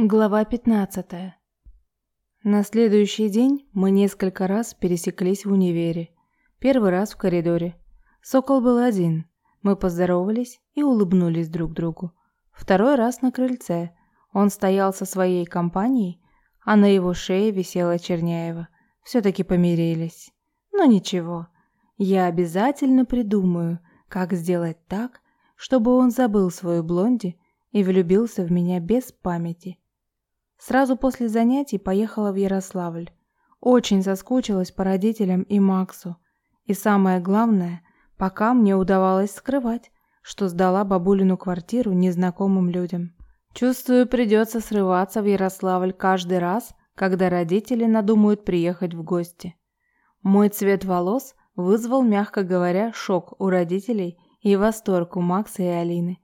Глава 15. На следующий день мы несколько раз пересеклись в универе. Первый раз в коридоре. Сокол был один. Мы поздоровались и улыбнулись друг другу. Второй раз на крыльце. Он стоял со своей компанией, а на его шее висела Черняева. Все-таки помирились. Но ничего. Я обязательно придумаю, как сделать так, чтобы он забыл свою блонди и влюбился в меня без памяти. Сразу после занятий поехала в Ярославль. Очень соскучилась по родителям и Максу. И самое главное, пока мне удавалось скрывать, что сдала бабулину квартиру незнакомым людям. Чувствую, придется срываться в Ярославль каждый раз, когда родители надумают приехать в гости. Мой цвет волос вызвал, мягко говоря, шок у родителей и восторг у Макса и Алины.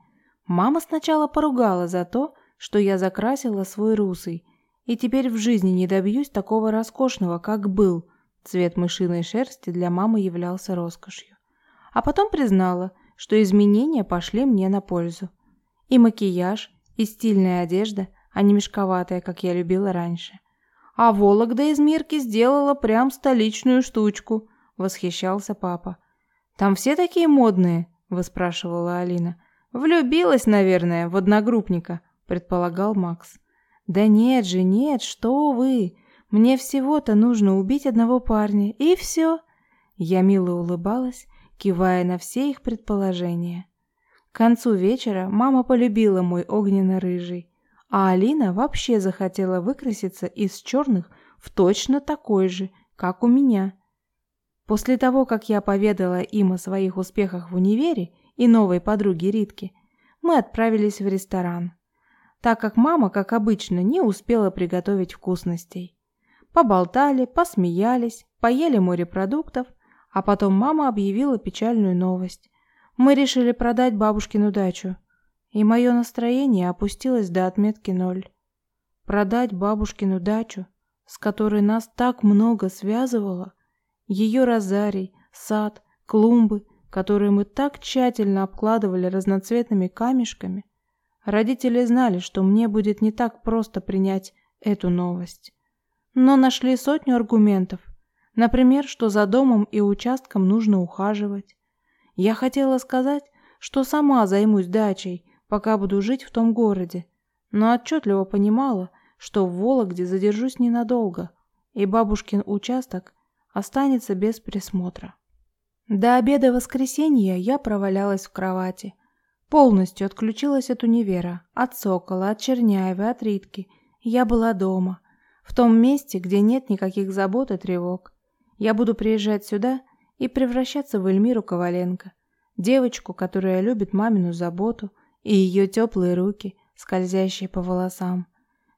Мама сначала поругала за то, что я закрасила свой русый, и теперь в жизни не добьюсь такого роскошного, как был. Цвет мышиной шерсти для мамы являлся роскошью. А потом признала, что изменения пошли мне на пользу. И макияж, и стильная одежда, а не мешковатая, как я любила раньше. А Вологда из Мирки сделала прям столичную штучку, восхищался папа. Там все такие модные, выспрашивала Алина. Влюбилась, наверное, в одногруппника, предполагал Макс. Да нет же, нет, что вы? Мне всего-то нужно убить одного парня, и все. Я мило улыбалась, кивая на все их предположения. К концу вечера мама полюбила мой огненно-рыжий, а Алина вообще захотела выкраситься из черных в точно такой же, как у меня. После того, как я поведала им о своих успехах в универе и новой подруге Ритке, мы отправились в ресторан так как мама, как обычно, не успела приготовить вкусностей. Поболтали, посмеялись, поели морепродуктов, а потом мама объявила печальную новость. Мы решили продать бабушкину дачу, и мое настроение опустилось до отметки ноль. Продать бабушкину дачу, с которой нас так много связывало, ее розарий, сад, клумбы, которые мы так тщательно обкладывали разноцветными камешками – Родители знали, что мне будет не так просто принять эту новость. Но нашли сотню аргументов. Например, что за домом и участком нужно ухаживать. Я хотела сказать, что сама займусь дачей, пока буду жить в том городе, но отчетливо понимала, что в Вологде задержусь ненадолго, и бабушкин участок останется без присмотра. До обеда воскресенья я провалялась в кровати – Полностью отключилась от универа, от Сокола, от Черняева, от Ритки. Я была дома, в том месте, где нет никаких забот и тревог. Я буду приезжать сюда и превращаться в Эльмиру Коваленко, девочку, которая любит мамину заботу и ее теплые руки, скользящие по волосам.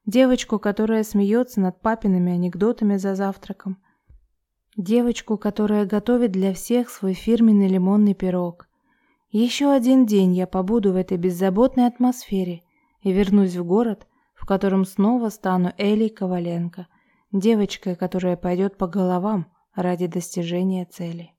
Девочку, которая смеется над папиными анекдотами за завтраком. Девочку, которая готовит для всех свой фирменный лимонный пирог. Еще один день я побуду в этой беззаботной атмосфере и вернусь в город, в котором снова стану Элей Коваленко, девочкой, которая пойдет по головам ради достижения цели.